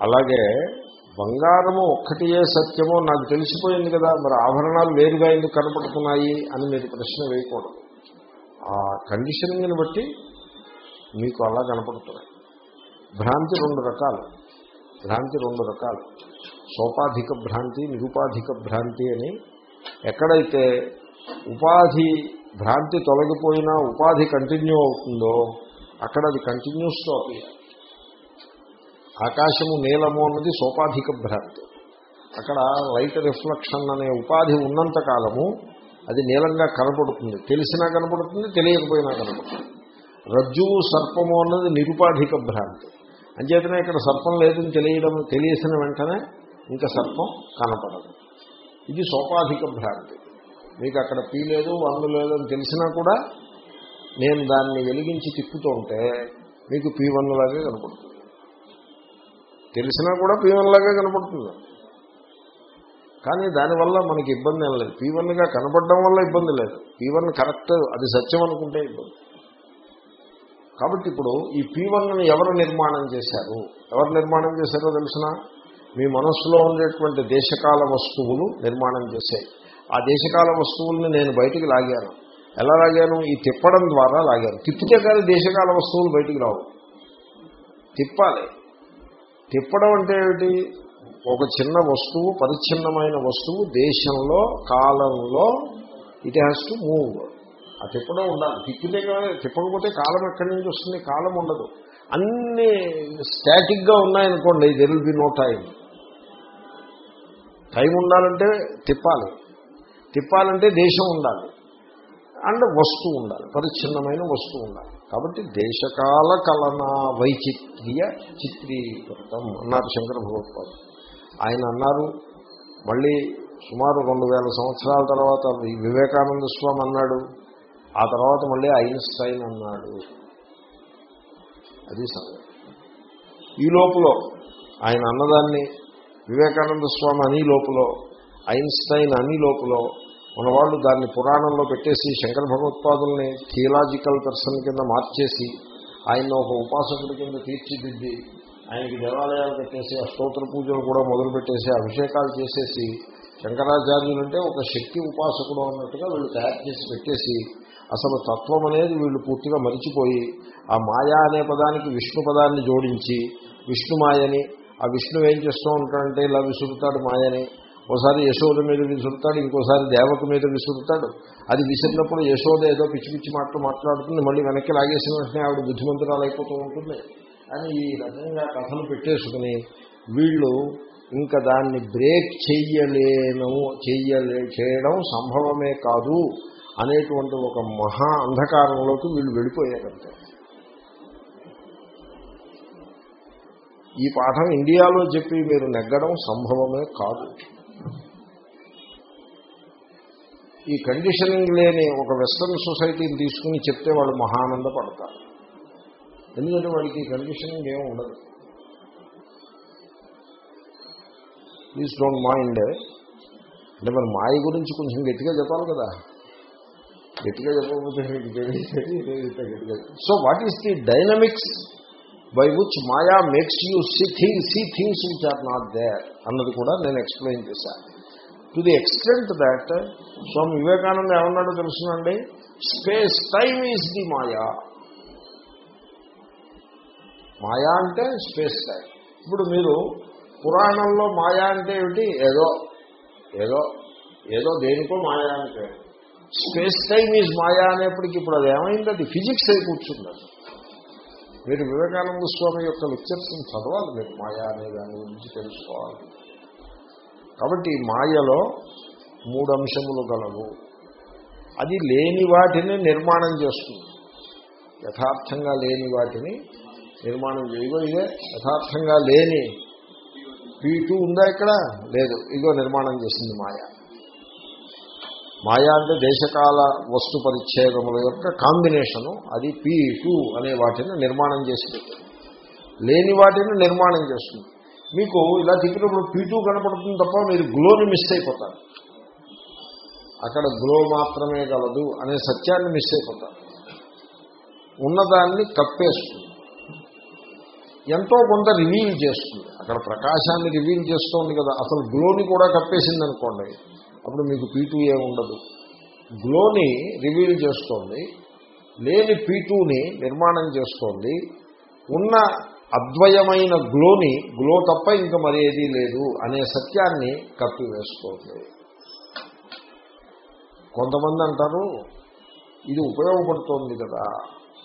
అలాగే బంగారము ఒక్కటియే సత్యమో నాకు తెలిసిపోయింది కదా మరి ఆభరణాలు వేరుగా ఎందుకు కనపడుతున్నాయి అని మీరు ప్రశ్న వేయకూడదు. ఆ కండిషనింగ్ని బట్టి మీకు అలా కనపడుతున్నాయి. భ్రాంతి రెండు రకాలు. భ్రాంతి రెండు రకాలు. సోపాధిక భ్రాంతి నిరుపాధిక భ్రాంతి అని ఎక్కడైతే ఉపాధి భ్రాంతి తొలగిపోయినా ఉపాధి కంటిన్యూ అవుతుందో అక్కడ అది కంటిన్యూస్తో ఆకాశము నీలము అన్నది సోపాధిక భ్రాంతి. అక్కడ లైట్ రిఫ్లెక్షన్ అనే ఉపాధి ఉన్నంత కాలము అది నీలంగా కనపడుతుంది. తెలిసినా కనపడుతుంది తెలియకపోయినా కనపడుతుంది. రజ్జువు సర్పము అన్నది నిరుపాధిక భ్రాంతి. అంచేతనే ఇక్కడ సర్పం లేదని తెలియడం తెలియసిన వెంటనే ఇంకా సర్పం కనపడదు. ఇది సోపాధిక భ్రాంతి. మీకు అక్కడ పీ లేదు వంద లేదు అని తెలిసినా కూడా నేను దాన్ని వెలిగించి తిప్పుతూ ఉంటే మీకు పీ వన్లాగే కనపడుతుంది. తెలిసినా కూడా పీ వన్ లాగే కనపడుతుంది. కానీ దానివల్ల మనకి ఇబ్బంది ఏం లేదు. పీవన్గా కనపడడం వల్ల ఇబ్బంది లేదు. పీ వన్ కరెక్ట్ అది సత్యం అనుకుంటే ఇబ్బంది. కాబట్టి ఇప్పుడు ఈ పీవన్ను ఎవరు నిర్మాణం చేశారు? ఎవరు నిర్మాణం చేశారో తెలిసిన? మీ మనస్సులో ఉండేటువంటి దేశకాల వస్తువులు నిర్మాణం చేశాయి. ఆ దేశకాల వస్తువుల్ని నేను బయటికి లాగాను. ఎలా లాగాను? ఈ తిప్పడం ద్వారా లాగాను. తిప్పితే కానీ దేశకాల వస్తువులు బయటికి రావు. తిప్పాలి. తిప్పడం అంటే ఏమిటి? ఒక చిన్న వస్తువు పరిచ్ఛిన్నమైన వస్తువు దేశంలో కాలంలో ఇట్ హ్యాస్ టు మూవ్ ఆ తిప్పడం ఉండాలి. తిప్పితే తిప్పకపోతే కాలం ఎక్కడి నుంచి వస్తుంది? కాలం ఉండదు. అన్ని స్టాటిక్గా ఉన్నాయనుకోండి there will be no time time ఉండాలంటే తిప్పాలి. తిప్పాలంటే దేశం ఉండాలి. అండ్ వస్తువు ఉండాలి పరిచ్ఛిన్నమైన వస్తువు ఉండాలి. కాబట్టి దేశకాల కలనా వైచిత్ర్య చిత్రీకృతం అన్నారు శంకర భగవత్పాదు ఆయన అన్నారు మళ్ళీ సుమారు రెండు వేల సంవత్సరాల తర్వాత వివేకానంద స్వామి అన్నాడు ఆ తర్వాత మళ్ళీ ఐన్స్టైన్ అన్నాడు. అది సంగతి ఈ లోపల ఆయన అన్నదాన్ని వివేకానంద స్వామి అని లోపల ఐన్స్టైన్ అని లోపల మన వాళ్ళు దాన్ని పురాణంలో పెట్టేసి శంకర భగవత్పాదుల్ని థియలాజికల్ పర్సన్ కింద మార్చేసి ఆయన ఒక ఉపాసకుడి కింద తీర్చిదిద్ది ఆయనకి దేవాలయాలు పెట్టేసి అష్టోత్తర పూజలు కూడా మొదలుపెట్టేసి అభిషేకాలు చేసేసి శంకరాచార్యులు అంటే ఒక శక్తి ఉపాసకుడు అన్నట్టుగా వీళ్ళు తయారు చేసి పెట్టేసి అసలు తత్వం అనేది వీళ్ళు పూర్తిగా మరిచిపోయి ఆ మాయా అనే పదానికి విష్ణు పదాన్ని జోడించి విష్ణుమాయని ఆ విష్ణువు ఏం చేస్తూ ఉంటాడంటే ఇలా విసురుతాడు మాయని ఓసారి యశోద మీద విసురుతాడు ఇంకోసారి దేవత మీద విసురుతాడు. అది విసిరినప్పుడు యశోద ఏదో పిచ్చి పిచ్చి మాటలు మాట్లాడుతుంది మళ్ళీ వెనక్కి లాగేసిన వెంటనే ఆవిడ బుద్ధిమంతురాలు అయిపోతూ ఉంటుంది. అని ఈ రకంగా కథలు పెట్టేసుకుని వీళ్ళు ఇంకా దాన్ని బ్రేక్ చెయ్యలేను చెయ్యలే చేయడం సంభవమే కాదు అనేటువంటి ఒక మహా అంధకారంలోకి వీళ్ళు వెళ్ళిపోయారంటే. ఈ పాఠం ఇండియాలో చెప్పి మీరు నెగ్గడం సంభవమే కాదు. ఈ కండిషనింగ్ లేని ఒక వెస్ట్రన్ సొసైటీని తీసుకుని చెప్తే వాళ్ళు మహానంద పడతారు ఎందుకంటే వాడికి కండిషనింగ్ ఏమి ఉండదు. ప్లీజ్ డోంట్ మైండ్ అంటే మరి మాయ గురించి కొంచెం గట్టిగా చెప్పాలి కదా. గట్టిగా చెప్పకపోతే so what is the dynamics by which Maya makes you see thing see things which are not there అన్నది కూడా నేను ఎక్స్ప్లెయిన్ చేశాను. To the extent that Swami Vivekananda ఏమన్నాడో తెలుసునండి? Space time is the Maya మాయా అంటే స్పేస్ టైం ఇప్పుడు మీరు పురాణంలో మాయా అంటే ఏమిటి? ఏదో ఏదో ఏదో దేనికో మాయా అంటే. స్పేస్ టైమ్ ఈజ్ మాయా అనేప్పటికీ ఇప్పుడు అది ఏమైంది? అది ఫిజిక్స్ అయి కూర్చుంది మీరు వివేకానంద స్వామి యొక్క లెక్చర్స్ని చదవాలి మీరు మాయా అనే దాని గురించి తెలుసుకోవాలి. కాబట్టి మాయలో మూడు అంశములు గలవు. అది లేని వాటిని నిర్మాణం చేస్తుంది. యథార్థంగా లేని వాటిని నిర్మాణం చేయగో ఇదే యథార్థంగా లేని పీ టూ ఉందా ఇక్కడ? లేదు ఇగో నిర్మాణం చేసింది మాయ. మాయా అంటే దేశకాల వస్తు పరిచ్ఛేదముల యొక్క కాంబినేషను అది పీ టూ అనే వాటిని నిర్మాణం చేసి లేని వాటిని నిర్మాణం చేస్తుంది. మీకు ఇలా తిప్పినప్పుడు పీటు టూ కనపడుతుంది తప్ప మీరు గ్లోని మిస్ అయిపోతారు. అక్కడ గ్లో మాత్రమే గలదు అనే సత్యాన్ని మిస్ అయిపోతారు. ఉన్నదాన్ని కప్పేస్తుంది. ఎంతో కొంత రివీల్ చేస్తుంది. అక్కడ ప్రకాశాన్ని రివీల్ చేస్తోంది కదా అసలు గ్లోని కూడా కప్పేసింది అనుకోండి అప్పుడు మీకు పీటూఏ ఉండదు. గ్లోని రివీల్ చేస్తోంది. లేని పీటూని నిర్మాణం చేస్తోంది. ఉన్న అద్వయమైన గ్లోని గ్లో తప్ప ఇంకా మరి ఏదీ లేదు అనే సత్యాన్ని కప్పివేస్తోంది. కొంతమంది అంటారు ఇది ఉపయోగపడుతోంది కదా.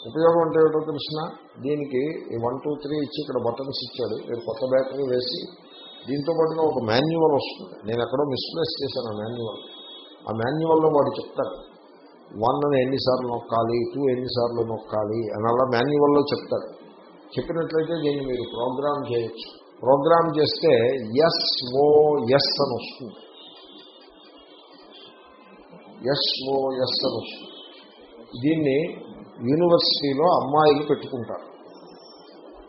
ఉపయోగం అంటే ఏమిటో తెలిసిన? దీనికి వన్ టూ త్రీ ఇచ్చి ఇక్కడ బటన్స్ ఇచ్చాడు. మీరు కొత్త బ్యాటరీ వేసి దీంతో పాటుగా ఒక మాన్యువల్ వస్తుంది. నేను ఎక్కడో మిస్ప్లేస్ చేశాను ఆ మాన్యువల్. ఆ మాన్యువల్లో వాడు చెప్తారు వన్ అని ఎన్నిసార్లు నొక్కాలి టూ ఎన్నిసార్లు నొక్కాలి అని అలా మాన్యువల్లో చెప్తారు చెప్పినట్లయితే దీన్ని మీరు ప్రోగ్రామ్ చేయొచ్చు. ప్రోగ్రామ్ చేస్తే ఎస్ ఓ ఎస్ అని వస్తుంది. ఎస్ ఓ ఎస్ అని వస్తుంది. దీన్ని యూనివర్సిటీలో అమ్మాయిలు పెట్టుకుంటారు.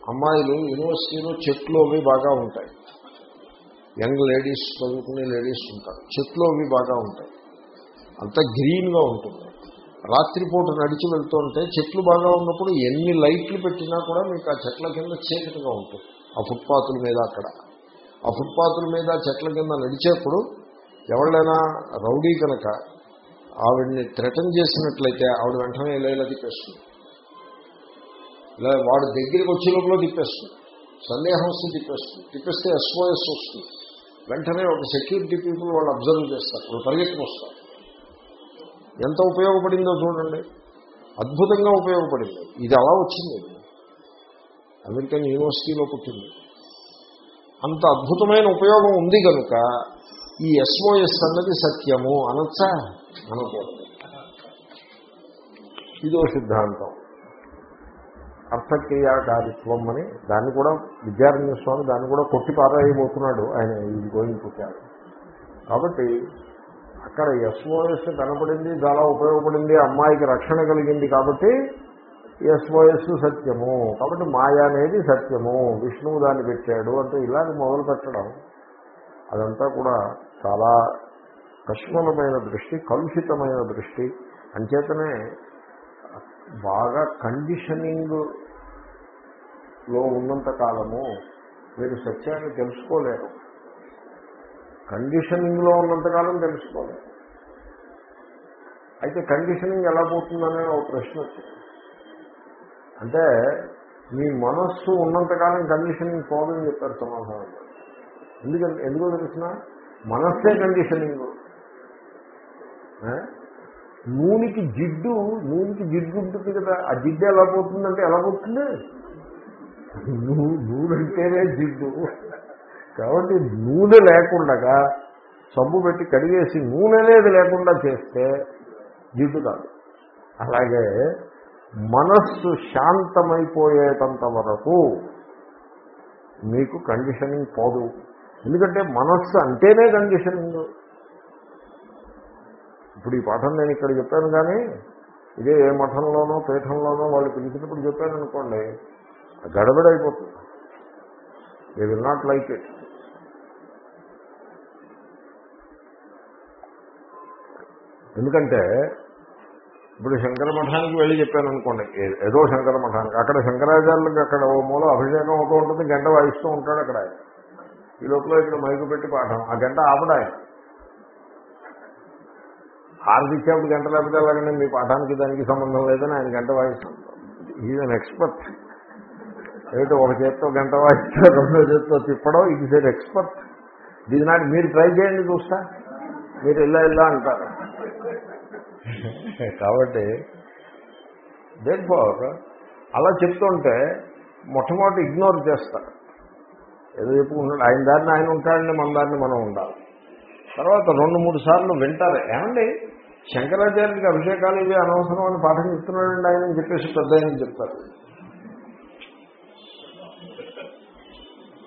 అమ్మాయిలు యూనివర్సిటీలో చెట్లు అవి బాగా ఉంటాయి. యంగ్ లేడీస్ చదువుకునే లేడీస్ ఉంటారు. చెట్లు అవి బాగా ఉంటాయి. అంతా గ్రీన్గా ఉంటుంది. రాత్రిపూట నడిచి వెళ్తుంటే చెట్లు బాగా ఉన్నప్పుడు ఎన్ని లైట్లు పెట్టినా కూడా మీకు ఆ చెట్ల కింద చీకటిగా ఉంటుంది. ఆ ఫుట్పాతుల మీద అక్కడ. ఆ ఫుట్పాతుల మీద చెట్ల కింద నడిచేప్పుడు ఎవళ్ళైనా రౌడీ కనుక ఆవిడ్ని థ్రెటన్ చేసినట్లయితే ఆవిడ వెంటనే ఇలా ఇలా తిప్పేస్తుంది. ఇలా వాడి దగ్గరికి వచ్చే లోపల తిప్పేస్తుంది. సందేహం వస్తే తిప్పేస్తుంది. తిప్పేస్తే ఎస్ఓఎస్ వస్తుంది. వెంటనే ఒక సెక్యూరిటీ పీపుల్ వాళ్ళు అబ్జర్వ్ చేస్తారు వాళ్ళు పరిగెత్తుకు వస్తారు. ఎంత ఉపయోగపడిందో చూడండి. అద్భుతంగా ఉపయోగపడింది. ఇది అలా వచ్చింది. అమెరికన్ యూనివర్సిటీలో పుట్టింది. అంత అద్భుతమైన ఉపయోగం ఉంది కనుక ఈ ఎస్ఓఎస్ అన్నది సత్యము అనొచ్చా? అనకూడదు. ఇదో సిద్ధాంతం. అర్థక్రియాకారిత్వం అని దాన్ని కూడా విద్యారణ్య స్వామి దాన్ని కూడా కొట్టి పారాయబోతున్నాడు. ఆయన ఈ గోయింగ్ పుట్టాడు. కాబట్టి అక్కడ ఎస్ఓఎస్ కనపడింది చాలా ఉపయోగపడింది అమ్మాయికి రక్షణ కలిగింది కాబట్టి ఎస్ఓఎస్ సత్యము. కాబట్టి మాయ అనేది సత్యము. విష్ణువు దాన్ని పెట్టాడు అంటే ఇలాగ మొదలు పెట్టడం అదంతా కూడా చాలా కష్మలమైన దృష్టి కలుషితమైన దృష్టి. అంచేతనే బాగా కండిషనింగ్ లో ఉన్నంత కాలము మీరు సత్యాన్ని తెలుసుకోలేరు. కండిషనింగ్లో ఉన్నంతకాలం తెలుసుకోలేరు. అయితే కండిషనింగ్ ఎలా పోతుందనే ఒక ప్రశ్న వచ్చింది. అంటే మీ మనస్సు ఉన్నంతకాలం కండిషనింగ్ పోదని చెప్పారు సమాధానం. ఎందుకంటే ఎందుకో తెలిసిన? మనస్సే కండిషనింగ్. నూనెకి జిడ్డు నూనెకి జిడ్డు ఉంటుంది కదా ఆ జిడ్డు ఎలా పోతుందంటే ఎలా పోతుంది? నూనె అంటేనే జిడ్డు. కాబట్టి నూనె లేకుండా సబ్బు పెట్టి కడిగేసి నూనె అనేది లేకుండా చేస్తే జిడ్డు కాదు. అలాగే మనస్సు శాంతమైపోయేటంత వరకు మీకు కండిషనింగ్ పోదు. ఎందుకంటే మనస్సు అంటేనే కండిషనింగ్. ఇప్పుడు ఈ పాఠం నేను ఇక్కడ చెప్పాను కానీ ఇదే ఏ మఠంలోనో పీఠంలోనో వాళ్ళు పిలిచినప్పుడు చెప్పాను అనుకోండి గడబడైపోతుంది they will not like it ఎందుకంటే ఇప్పుడు శంకర మఠానికి వెళ్ళి చెప్పాను అనుకోండి ఏదో శంకర మఠానికి అక్కడ శంకరాచార్యులకి అక్కడ ఓ మూల అభిషేకం అవుతూ ఉంటుంది గంట వాయిస్తూ ఉంటాడు అక్కడ ఆయన. ఈ లోపల ఇక్కడ మైకు పెట్టి పాఠం ఆ గంట ఆపడాయి హారతి గంట లేకపోతే అలాగనే మీ పాఠానికి దానికి సంబంధం లేదని ఆయన గంట వాయిస్తాం ఈజ్ అన్ ఎక్స్పర్ట్ ఏమిటో ఒక చేత్తో గంట వాయిస్తే రెండో చేత్తో తిప్పడం ఇది ఇస్ ఎక్స్పర్ట్ దీని నాటి మీరు ట్రై చేయండి చూస్తా. మీరు ఇలా ఇలా అంటారు. కాబట్టి దేట్ ఫోర్ అలా చెప్తుంటే మొట్టమొదటి ఇగ్నోర్ చేస్తారు ఏదో చెప్పుకుంటాడు ఆయన దారిని ఆయన ఉంటాడని మన దారిని మనం ఉండాలి. తర్వాత రెండు మూడు సార్లు వింటారు. ఏమండి? శంకరాచార్యుడికి అభిషేకాలు ఇవి అనవసరం అని పాఠం చెప్తున్నాడండి ఆయన అని చెప్పేసి పెద్ద ఆయన చెప్తారు.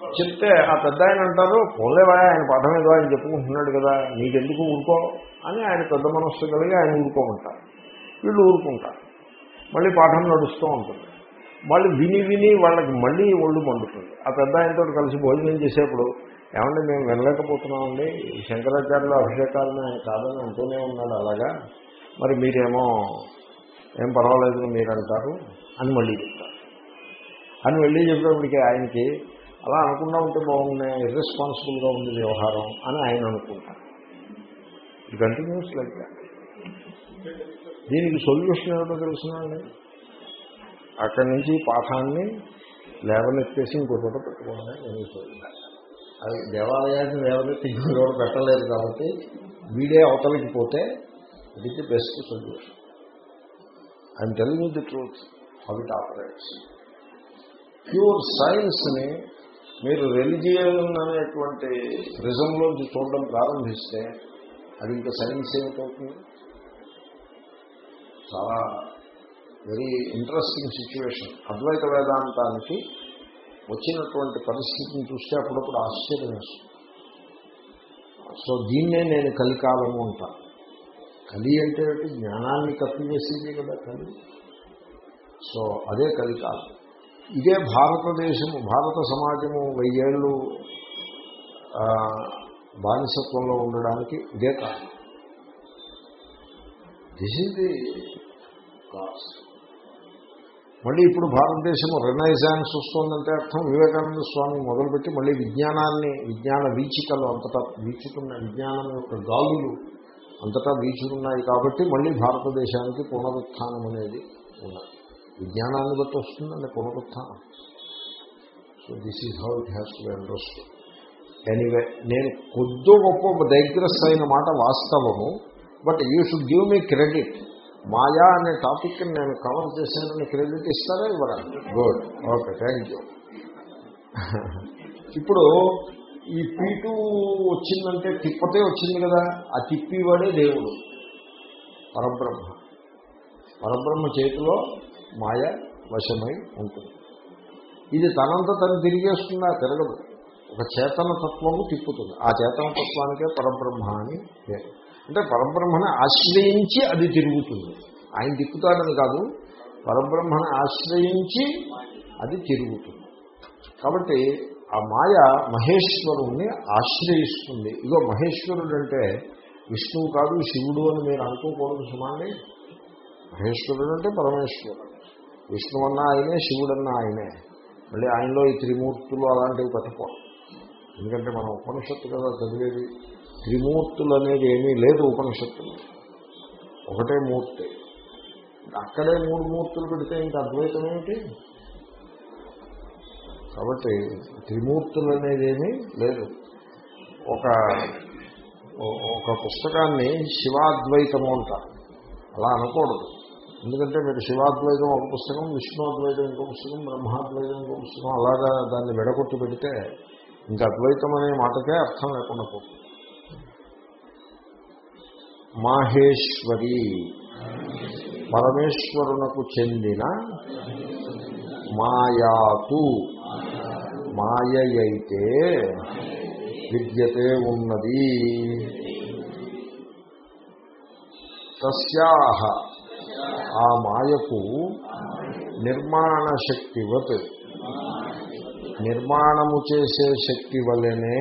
చెప్తే ఆ పెద్ద ఆయన అంటారు పోలేవా ఆయన పాఠం ఏదో ఆయన చెప్పుకుంటున్నాడు కదా నీకెందుకు ఊరుకో? అని ఆయన పెద్ద మనస్సు కలిగి ఆయన ఊరుకోమంటారు. వీళ్ళు ఊరుకుంటారు. మళ్ళీ పాఠం నడుస్తూ ఉంటుంది. మళ్ళీ విని విని వాళ్ళకి మళ్ళీ ఒళ్ళు మండుతుంది. ఆ పెద్ద ఆయనతో కలిసి భోజనం చేసేప్పుడు ఏమంటే మేము వినలేకపోతున్నామండి. ఈ శంకరాచార్యుల అభిషేకాలను ఆయన కాదని అంటూనే ఉన్నాడు అలాగా? మరి మీరేమో ఏం పర్వాలేదు మీరు అంటారు అని మళ్ళీ చెప్తారు. అని వెళ్ళి చెప్పినప్పటికీ ఆయనకి అలా అనుకున్నా ఉంటే బాగున్నాయి ఇర్రెస్పాన్సిబుల్గా ఉంది వ్యవహారం అని ఆయన అనుకుంటారు. ఇది కంటిన్యూస్ లైక్ దాట్ దీనికి సొల్యూషన్ ఏమిటో తెలుసునండి అక్కడి నుంచి పాఠాన్ని లేవనెత్తేసి ఇంకో చోట పెట్టుకోవడమే నేను సొల్యూషన్ అది దేవాలయాన్ని లేవనెత్తి ఇంకో చోట పెట్టలేదు కాబట్టి వీడే అవతలకి పోతే it is the best solution I'm telling the truth how it operates pure సైన్స్ని మీరు రెలిజియన్ అనేటువంటి ప్రిజంలోంచి చూడడం ప్రారంభిస్తే అది ఇంకా సైన్స్ ఏమిటవుతుంది? చాలా వెరీ ఇంట్రెస్టింగ్ సిచ్యువేషన్ అద్వైత వేదాంతానికి వచ్చినటువంటి పరిస్థితిని చూస్తే అప్పుడప్పుడు ఆశ్చర్యం వేస్తుంది. సో దీన్నే నేను కలికాలము అంటాను కలి అంటే జ్ఞానాన్ని కప్పివేసేది కదా కలి. సో అదే కలికాలం ఇదే భారతదేశము భారత సమాజము వెయ్యేళ్ళు బానిసత్వంలో ఉండడానికి ఇదే కారణం. దిస్ ఈజ్ ది కాస్ మళ్ళీ ఇప్పుడు భారతదేశము రినైజాన్స్ వస్తుందంటే అర్థం వివేకానంద స్వామి మొదలుపెట్టి మళ్ళీ విజ్ఞానాన్ని విజ్ఞాన వీచికలు అంతటా వీచుతున్న విజ్ఞానం యొక్క గాలులు అంతటా వీచుతున్నాయి కాబట్టి మళ్ళీ భారతదేశానికి పునరుత్థానం అనేది ఉన్నది. విజ్ఞానాన్ని బట్టి వస్తుందండి పునరుత్థానం. So this is how it has to understood anyway నేను కొద్దో గొప్ప డైగ్రెస్ అయిన మాట వాస్తవము but you should give me credit మాయా అనే టాపిక్ నేను కవర్ చేశానని క్రెడిట్ ఇస్తారా ఇవ్వరా? గుడ్ ఓకే థ్యాంక్ యూ ఇప్పుడు ఈ పీటు వచ్చిందంటే తిప్పతే వచ్చింది కదా ఆ తిప్పివాడే దేవుడు పరబ్రహ్మ. పరబ్రహ్మ చేతిలో మాయ వశమై ఉంటుంది. ఇది తనంత తను తిరిగేస్తుందా తిరగదు. ఒక చేతన తత్వము తిప్పుతుంది. ఆ చేతన తత్వానికే పరబ్రహ్మ అని పేరు. అంటే పరబ్రహ్మని ఆశ్రయించి అది తిరుగుతుంది. ఆయన తిప్పుతాడని కాదు పరబ్రహ్మని ఆశ్రయించి అది తిరుగుతుంది. కాబట్టి ఆ మాయ మహేశ్వరుణ్ణి ఆశ్రయిస్తుంది. ఇదో మహేశ్వరుడు అంటే విష్ణువు కాదు శివుడు అని మీరు అనుకోకూడదు సుమాండి మహేశ్వరుడు అంటే పరమేశ్వరుడు. విష్ణువు ఆయనే శివుడన్నా ఆయనే. మళ్ళీ ఆయనలో ఈ త్రిమూర్తులు అలాంటివి పెట్టుకోవాలి ఎందుకంటే మనం ఉపనిషత్తు కదా చదివేది. త్రిమూర్తులు అనేది ఏమీ లేదు ఉపనిషత్తులు. ఒకటే మూర్తి. అక్కడే మూడు మూర్తులు పెడితే ఇంకా అద్వైతం ఏమిటి? కాబట్టి త్రిమూర్తులు అనేది ఏమీ లేదు. ఒక ఒక పుస్తకాన్ని శివాద్వైతము అంటారు. అలా అనకూడదు. ఎందుకంటే మీరు శివాద్వైతం ఒక పుస్తకం విష్ణుద్వైతం ఇంకో పుస్తకం బ్రహ్మాద్వైతం ఇంకో పుస్తకం అలాగా దాన్ని విడగొట్టు పెడితే ఇంకా అద్వైతం అనే మాటకే అర్థం లేకుండా పోతుంది. మాహేశ్వరి పరమేశ్వరునకు చెందిన మాయాతు. మాయయైతే విద్యతే ఉన్నది. తస్యాహ ఆ మాయకు నిర్మాణ శక్తివత్ నిర్మాణము చేసే శక్తి వలనే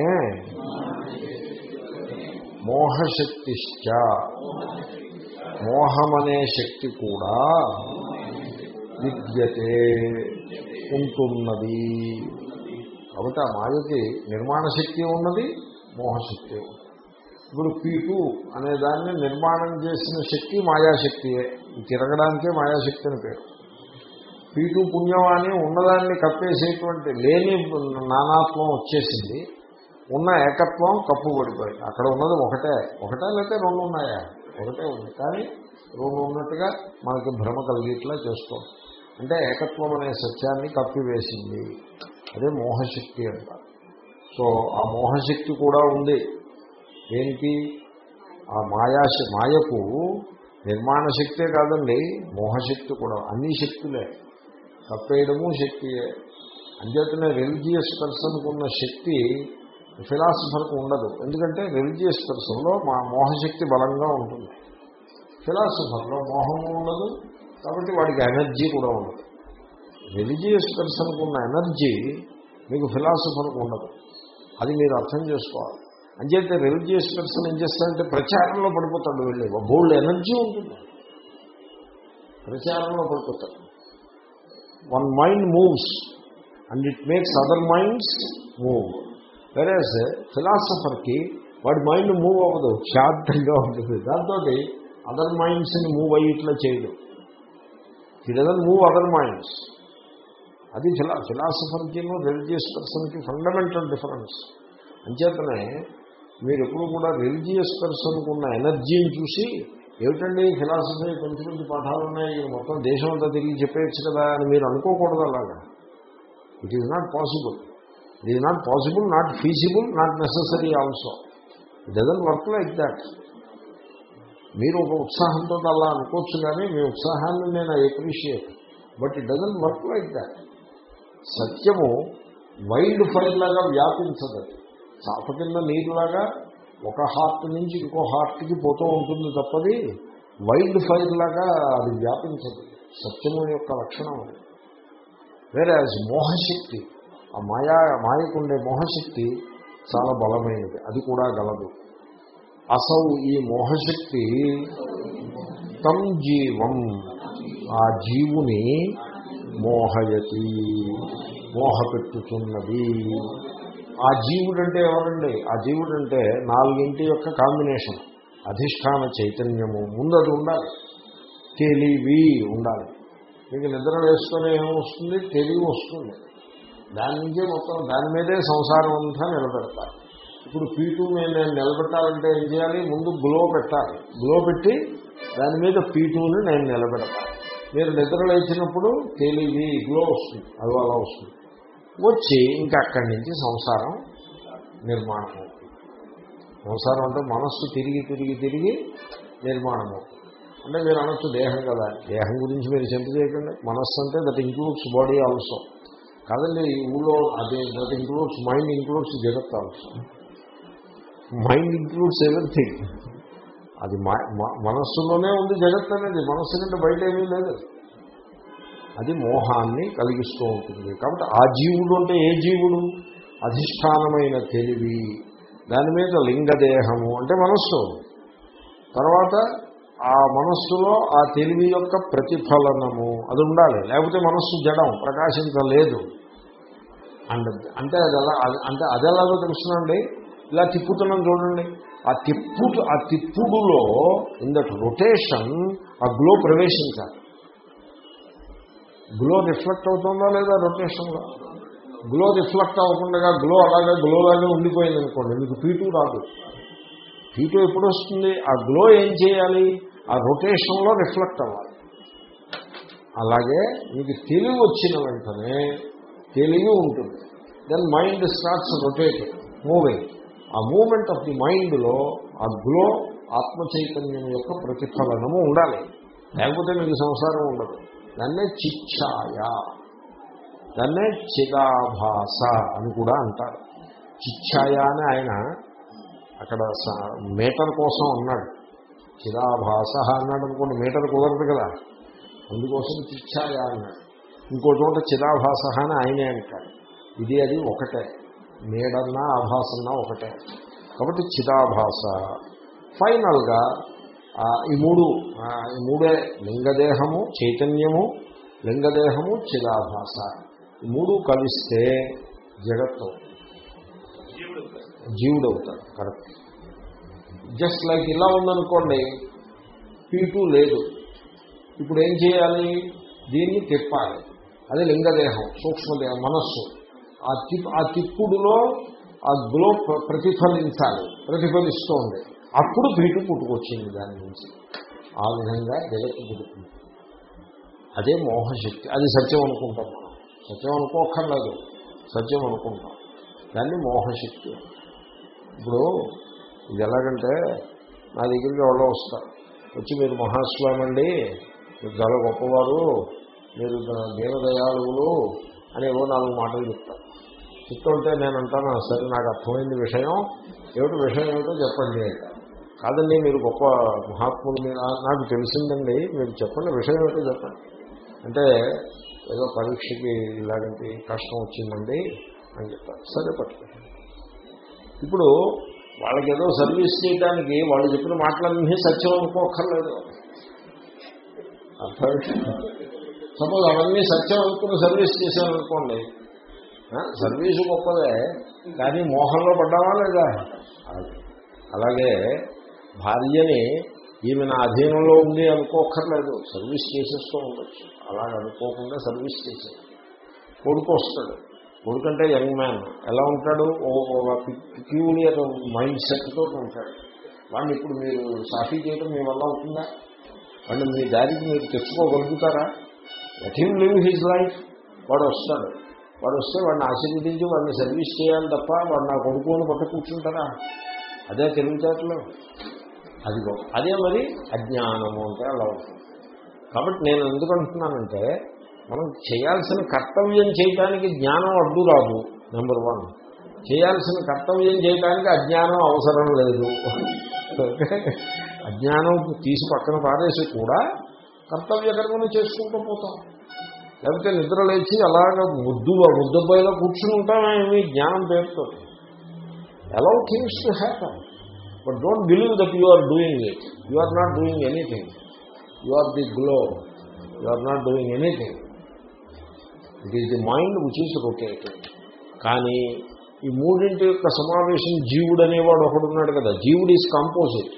మోహశక్తిశ్చ. మోహమనే శక్తి కూడా విద్యతే ఉంటున్నది. కాబట్టి ఆ మాయకి నిర్మాణ శక్తి ఉన్నది మోహశక్తి ఉన్నది. ఇప్పుడు పీటు అనే దాన్ని నిర్మాణం చేసిన శక్తి మాయాశక్తియే. తిరగడానికే మాయాశక్తి అని పేరు. పీటు పుణ్యం అని ఉన్నదాన్ని కప్పేసేటువంటి లేని నానాత్వం వచ్చేసింది. ఉన్న ఏకత్వం కప్పు పడిపోయింది. అక్కడ ఉన్నది ఒకటే. ఒకటే లేకపోతే రెండు ఉన్నాయా? ఒకటే ఉంది. కానీ రెండు ఉన్నట్టుగా మనకి భ్రమ కలిగిట్లా చేస్తాం. అంటే ఏకత్వం అనే సత్యాన్ని కప్పివేసింది. అదే మోహశక్తి అంటారు సో ఆ మోహశక్తి కూడా ఉంది. దేనికి? ఆ మాయాశ మాయకు నిర్మాణ శక్తే కాదండి మోహశక్తి కూడా అన్ని శక్తులే. తప్పేయడము శక్తియే. అంచేతనే రిలీజియస్ పర్సన్కు ఉన్న శక్తి ఫిలాసఫర్కు ఉండదు. ఎందుకంటే రిలీజియస్ పర్సన్లో మా మోహశక్తి బలంగా ఉంటుంది. ఫిలాసఫర్లో మోహము ఉండదు కాబట్టి వాడికి ఎనర్జీ కూడా ఉండదు. రిలీజియస్ పర్సన్కు ఉన్న ఎనర్జీ మీకు ఫిలాసఫర్కు ఉండదు. అది మీరు అర్థం చేసుకోవాలి. అంచేతే రిలీజియస్ పర్సన్ ఏం చేస్తాడంటే ప్రచారంలో పడిపోతాడు వెళ్ళి. బోల్డ్ ఎనర్జీ ఉంటుంది. ప్రచారంలో పడిపోతాడు. One mind moves and it makes other minds move average ఫిలాసఫర్కి వాడి మైండ్ మూవ్ అవ్వదు. శాంతంగా ఉంటుంది. దాంతో అదర్ మైండ్స్ని మూవ్ అయ్యి ఇట్లా చేయదు. It doesn't move other minds అది ఫిలా ఫిలాసఫర్కి రిలీజియస్ పర్సన్కి ఫండమెంటల్ డిఫరెన్స్ అంచేతనే మీరు ఎప్పుడు కూడా రిలీజియస్ పర్సన్కు ఉన్న ఎనర్జీని చూసి ఏమిటండి ఫిలాసఫీ కొంచెం కొంచెం పాఠాలు ఉన్నాయి మొత్తం దేశం అంతా తిరిగి చెప్పేయచ్చు కదా అని మీరు అనుకోకూడదు అలాగా. It is not possible it is not possible not feasible not necessary also it doesn't work like that మీరు ఒక ఉత్సాహంతో అలా అనుకోవచ్చు కానీ మీ ఉత్సాహాన్ని నేను appreciate but it doesn't work like that సత్యము వైల్డ్ ఫైర్ లాగా వ్యాపించదు చాప కింద నీరులాగా ఒక హార్ట్ నుంచి ఇంకో హార్ట్కి పోతూ ఉంటుంది తప్పది. వైల్డ్ ఫైర్ లాగా అది వ్యాపించదు. సత్యము యొక్క లక్షణం అది. వేరే మోహశక్తి ఆ మాయా మాయకుండే మోహశక్తి చాలా బలమైనది. అది కూడా గలదు. అసౌ ఈ మోహశక్తి తం జీవం. ఆ జీవుని మోహయతి మోహపెట్టుతున్నది. ఆ జీవుడంటే ఎవరండి? ఆ జీవుడంటే నాలుగింటి యొక్క కాంబినేషన్. అధిష్టాన చైతన్యము. ముందు అది ఉండాలి. తెలివి ఉండాలి. మీకు నిద్ర వేసుకొని ఏమొస్తుంది? తెలివి వస్తుంది. దాని నుంచే మొత్తం దాని మీదే సంసారం అంతా నిలబెడతారు. ఇప్పుడు పీటు మీద నేను నిలబెట్టాలంటే ఏం చేయాలి? ముందు గ్లో పెట్టాలి. గ్లో పెట్టి దాని మీద పీటుని నేను నిలబెడతాను. మీరు నిద్ర లేచినప్పుడు తెలివి గ్లో వస్తుంది. అది అలా వస్తుంది. వచ్చి ఇంకా అక్కడి నుంచి సంసారం నిర్మాణం అవుతుంది సంసారం అంటే మనస్సు తిరిగి తిరిగి తిరిగి నిర్మాణం అవుతుంది అంటే మీరు అనొచ్చు దేహం కదా. దేహం గురించి మీరు చింత చేయకండి. మనస్సు అంటే దట్ ఇంక్లూడ్స్ బాడీ ఆల్సో. కాదండి ఈ ఊళ్ళో అదే దట్ ఇంక్లూడ్స్ మైండ్ ఇంక్లూడ్స్ జగత్ ఆల్సో. Mind includes everything. అది మనస్సులోనే ఉంది జగత్ అనేది. మనస్సు కంటే బయట ఏమీ లేదు. అది మోహాన్ని కలిగిస్తూ ఉంటుంది. కాబట్టి ఆ జీవుడు అంటే ఏ జీవుడు? అధిష్టానమైన తెలివి. దాని మీద లింగదేహము అంటే మనస్సు. తర్వాత ఆ మనస్సులో ఆ తెలివి యొక్క ప్రతిఫలనము అది ఉండాలి. లేకపోతే మనస్సు జడం ప్రకాశించలేదు. అండ్ అంటే అది ఎలా అంటే అది ఎలాగో తెలుసునండి? ఇలా తిప్పుతున్నాం చూడండి. ఆ తిప్పు ఆ తిప్పుడులో ఇన్ దట్ రొటేషన్ ఆ గ్లో ప్రవేశించాలి. గ్లో రిఫ్లెక్ట్ అవుతుందా లేదా రొటేషన్లో గ్లో రిఫ్లెక్ట్ అవ్వకుండా గ్లో అలాగే గ్లోలాగే ఉండిపోయింది అనుకోండి. మీకు పీటు రాదు. పీటు ఎప్పుడు వస్తుంది? ఆ గ్లో ఏం చేయాలి? ఆ రొటేషన్లో రిఫ్లెక్ట్ అవ్వాలి. అలాగే మీకు తెలివి వచ్చిన వెంటనే తెలివి ఉంటుంది. Then mind starts rotate moving ఆ మూమెంట్ ఆఫ్ ది మైండ్లో ఆ గ్లో ఆత్మ చైతన్యం యొక్క ప్రతిఫలనము ఉండాలి. లేకపోతే మీకు సంసారం ఉండదు. దాన్నే చిచ్ఛాయ దాన్నే చిదాభాస అని కూడా అంటారు. చిచ్ఛాయ అని ఆయన అక్కడ మీటర్ కోసం అన్నాడు. చిరాభాస అన్నాడు అనుకోండి మీటర్ కుదరదు కదా. అందుకోసం చిచ్ఛాయ అన్నాడు. ఇంకో చోట చిదాభాస అని ఆయనే అంటాడు. ఇది అది ఒకటే. మేడన్నా ఆభాసన్నా ఒకటే. కాబట్టి చిదాభాస ఫైనల్గా ఈ మూడు ఈ మూడే లింగదేహము చైతన్యము లింగదేహము చిదాభాస. ఈ మూడు కలిస్తే జగత్తు జీవుడు అవుతాడు కరెక్ట్. జస్ట్ లైక్ ఇలా ఉందనుకోండి పీటు లేదు. ఇప్పుడు ఏం చేయాలి? దీన్ని తిప్పాలి. అది లింగదేహం సూక్ష్మదేహం మనస్సు. ఆ తిప్ ఆ తిప్పుడులో ఆ గ్లో ప్రతిఫలించాలి ప్రతిఫలిస్తోంది. అప్పుడు పీటు పుట్టుకొచ్చింది దాని నుంచి. ఆ విధంగా జగత్తు పుడుతుంది. అదే మోహశక్తి. అది సత్యం అనుకుంటాం మనం. సత్యం అనుకోక్కర్లేదు. సత్యం అనుకుంటాం. దాన్ని మోహశక్తి ఇప్పుడు ఇది ఎలాగంటే నా దగ్గరికి ఎవరో వస్తారు. వచ్చి మీరు మహాస్వామండి మీరు చాలా గొప్పవారు మీరు దేవదయాళువులు అని ఏవో నాలుగు మాటలు చెప్తారు. చెప్తుంటే నేను అంటాను సరే నాకు అర్థమైంది విషయం. ఏమిటి విషయం ఏమిటో చెప్పండి కాదండి మీరు గొప్ప మహాత్ములు నాకు తెలిసిందండి మీరు చెప్పండి విషయం ఏంటో చెప్పండి. అంటే ఏదో పరీక్షకి ఇలాంటి కష్టం వచ్చిందండి అని చెప్తారు సరే పట్టుకోండి. ఇప్పుడు వాళ్ళకి ఏదో సర్వీస్ చేయడానికి వాళ్ళు చెప్పిన మాటలన్నీ సత్యం అనుకోక్కర్లేదు. అర్థం? సపోజ్ అవన్నీ సత్యం అనుకుని సర్వీస్ చేశారనుకోండి సర్వీసు గొప్పదే కానీ మోహంలో పడ్డావా లేదా? అలాగే భార్యని ఈమె నా అధీనంలో ఉంది అనుకోక్కర్లేదు సర్వీస్ చేసేస్తూ ఉండొచ్చు. అలా అనుకోకుండా సర్వీస్ చేసేది. కొడుకు వస్తాడు. కొడుకు అంటే యంగ్ మ్యాన్. ఎలా ఉంటాడు? పిక్యూలియర్ మైండ్ సెట్తో ఉంటాడు. వాడిని ఇప్పుడు మీరు సాఫీ చేయడం మీ వల్ల అవుతుందా? వాడిని మీ దారికి మీరు తెచ్చుకోగలుగుతారా? Let him live his life వాడు వస్తాడు. వాడు వస్తే వాడిని ఆశీర్వదించి వాడిని సర్వీస్ చేయాలి తప్ప వాడు నా కొడుకు అని పట్టు కూర్చుంటారా అదే తెలివితేటలు. అదిగో అదే మరి అజ్ఞానము అంటే అలా ఉంటుంది. కాబట్టి నేను ఎందుకు అంటున్నానంటే మనం చేయాల్సిన కర్తవ్యం చేయటానికి జ్ఞానం అడ్డు రాదు నెంబర్ వన్ చేయాల్సిన కర్తవ్యం చేయడానికి అజ్ఞానం అవసరం లేదు. అజ్ఞానం తీసి పక్కన పారేసి కూడా కర్తవ్య కర్మను చేసుకుంటూ పోతాం. లేకపోతే నిద్ర లేచి అలాగ ముద్దు ముద్దబ్బాయిలో కూర్చుని ఉంటామేమి? జ్ఞానం పేరుతో allow things to happen but don't believe that you are doing it you are not doing anything you are the glow you are not doing anything it is the mind which is rotating కానీ ఈ మూడింటి యొక్క సమావేశం జీవుడు అనేవాడు ఒకడున్నాడు కదా. జీవుడు ఈజ్ కంపోజిట్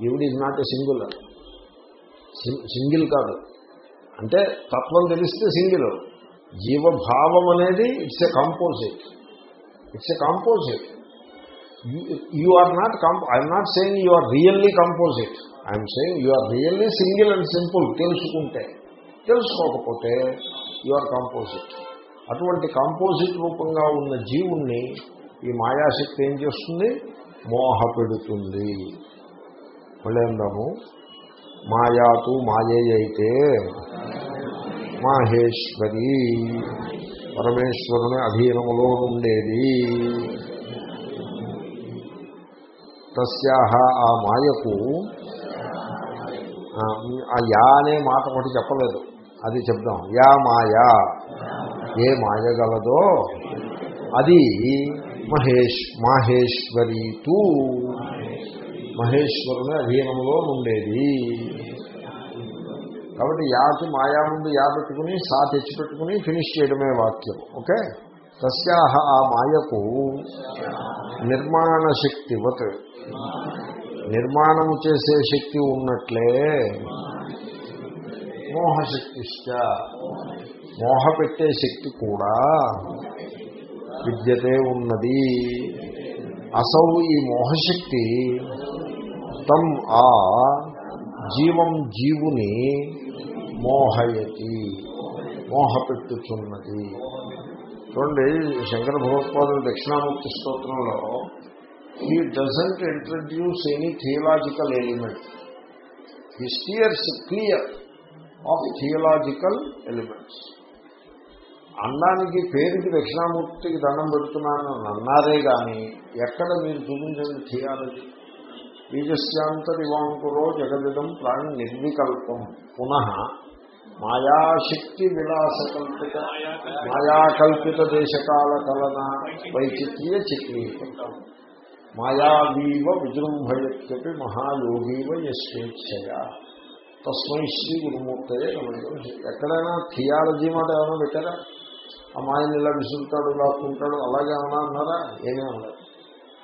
జీవుడు is not a singular single కాదు. అంటే తత్వం తెలిస్తే సింగిల్. జీవభావం అనేది it's a composite it's a composite you are not am not not you you are really composite am saying you are really single and simple తెలుసుకుంటే. తెలుసుకోకపోతే you are composite అటువంటి composite రూపంగా ఉన్న జీవుణ్ణి ఈ మాయాశక్తి ఏం చేస్తుంది? మోహ పెడుతుంది మళ్ళీ మాయాతు మాయే అయితే మాహేశ్వరి. పరమేశ్వరుని అధీనములో ఉండేది తస్యాహ ఆ మాయకు ఆ, యా అనే మాట ఒకటి చెప్పలేదు. అది చెప్దాం. యా మాయా. ఏ మాయ గలదో అది మహేష్ మాహేశ్వరి తూ మహేశ్వరుని అధీనంలో ఉండేది కాబట్టి యాకి మాయా ముందు యా పెట్టుకుని సా తెచ్చి పెట్టుకుని ఫినిష్ చేయడమే వాక్యం. ఓకే? తస్యాహ ఆ మాయకు నిర్మాణ శక్తివత్ నిర్మాణము చేసే శక్తి ఉన్నట్లే మోహశక్తిశ్చ. మోహ పెట్టే శక్తి కూడా విద్యతే ఉన్నది. అసౌ ఈ మోహశక్తి తం ఆ జీవం జీవుని మోహయతి మోహ పెట్టుచున్నది చూడండి శంకర భగవత్పాదులు దక్షిణామూర్తి స్తోత్రంలో he doesn't introduce any theological element he steers clear of theological elements అన్నానికి పేరుకి దక్షిణామూర్తికి దండం పెడుతున్నాను అన్నారే కానీ ఎక్కడ మీరు చూపించండి థియాలజీ బీజస్యాంతరివాంకురో జగదిదం ప్రాణి నిర్వికల్పం. పునః మాయాశక్తి విలాసకల్పిత మాయాకల్పిత దేశకాల కలన వైచిత్ర్య చిత్రీకృతం మాయావీవ విజృంభయత్యపి మహాయోగీవ యశ్వేచ్ఛయ. తస్మై శ్రీ గురుమూర్తయే నమస్కారం ఎక్కడైనా థియాలజీ మాట ఏమైనా పెట్టారా? ఆ మాయని ఇలా విసురుతాడు లాక్కుంటాడు అలాగే ఏమైనా అన్నారా? ఏమీ అన్నారు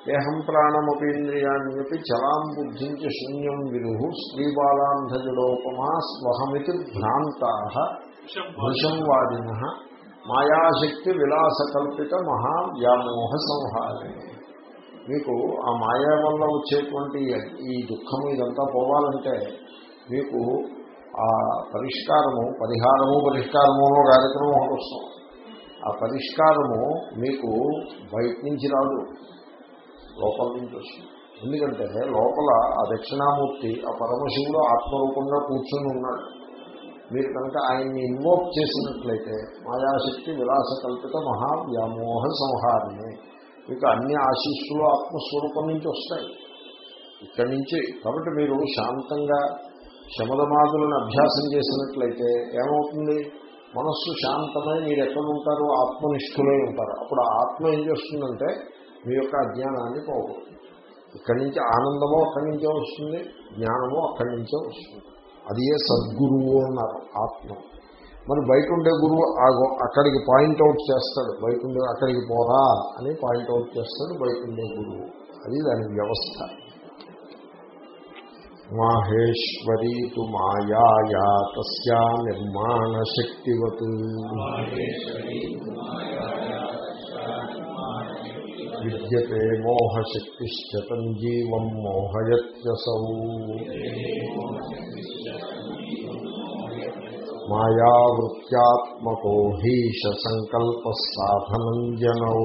దేహం ప్రాణమపీంద్రియాణ్యపి చలాం బుద్ధించి శూన్యం విదు శ్రీబాలాంధజుడోపమా స్వహమితి భ్రాంతా భృశం వాదిన మాయాశక్తి విలాసకల్పిత మహావ్యామోహ సంహారే. మీకు ఆ మాయా వల్ల వచ్చేటువంటి ఈ దుఃఖము ఇదంతా పోవాలంటే మీకు ఆ పరిష్కారము పరిహారము పరిష్కారము కార్యక్రమం ఒకటి ఆ పరిష్కారము మీకు బయట నుంచి రాదు. లోపల నుంచి వస్తుంది. ఎందుకంటే లోపల ఆ దక్షిణామూర్తి ఆ పరమశివుడు ఆత్మరూపంగా కూర్చొని ఉన్నాడు. మీరు కనుక ఆయన్ని ఇన్వోక్ చేసినట్లయితే మాయాశక్తి విలాస కల్పిత మహావ్యామోహ సంహారమే మీకు అన్ని ఆశీస్సులు ఆత్మస్వరూపం నుంచి వస్తాయి. ఇక్కడి నుంచి కాబట్టి మీరు శాంతంగా శమదమాదులను అభ్యాసం చేసినట్లయితే ఏమవుతుంది? మనస్సు శాంతమై మీరు ఎక్కడ ఉంటారు ఆత్మనిష్ఠులై ఉంటారు. అప్పుడు ఆత్మ ఏం చేస్తుందంటే మీ యొక్క అజ్ఞానాన్ని పోగొడుతుంది ఇక్కడి నుంచి ఆనందమో అక్కడి నుంచే వస్తుంది జ్ఞానమో అక్కడి నుంచే వస్తుంది. అది ఏ సద్గురువు అన్నారు ఆత్మ. మరి బయట ఉండే గురువు ఆ- అక్కడికి పాయింట్అవుట్ చేస్తాడు బయట ఉండే అక్కడికి పోరా అని పాయింట్అవుట్ చేస్తాడు బయట ఉండే గురువు. అది దాని వ్యవస్థ. మాహేశ్వరీ తు మాయా తస్యా నిర్మాణ శక్తివత్. విద్యతే మోహశక్తిశ్చతం జీవం మోహయత్యసౌ మాయావృత్యాత్మకో హీష సంకల్ప సాధనం జనౌ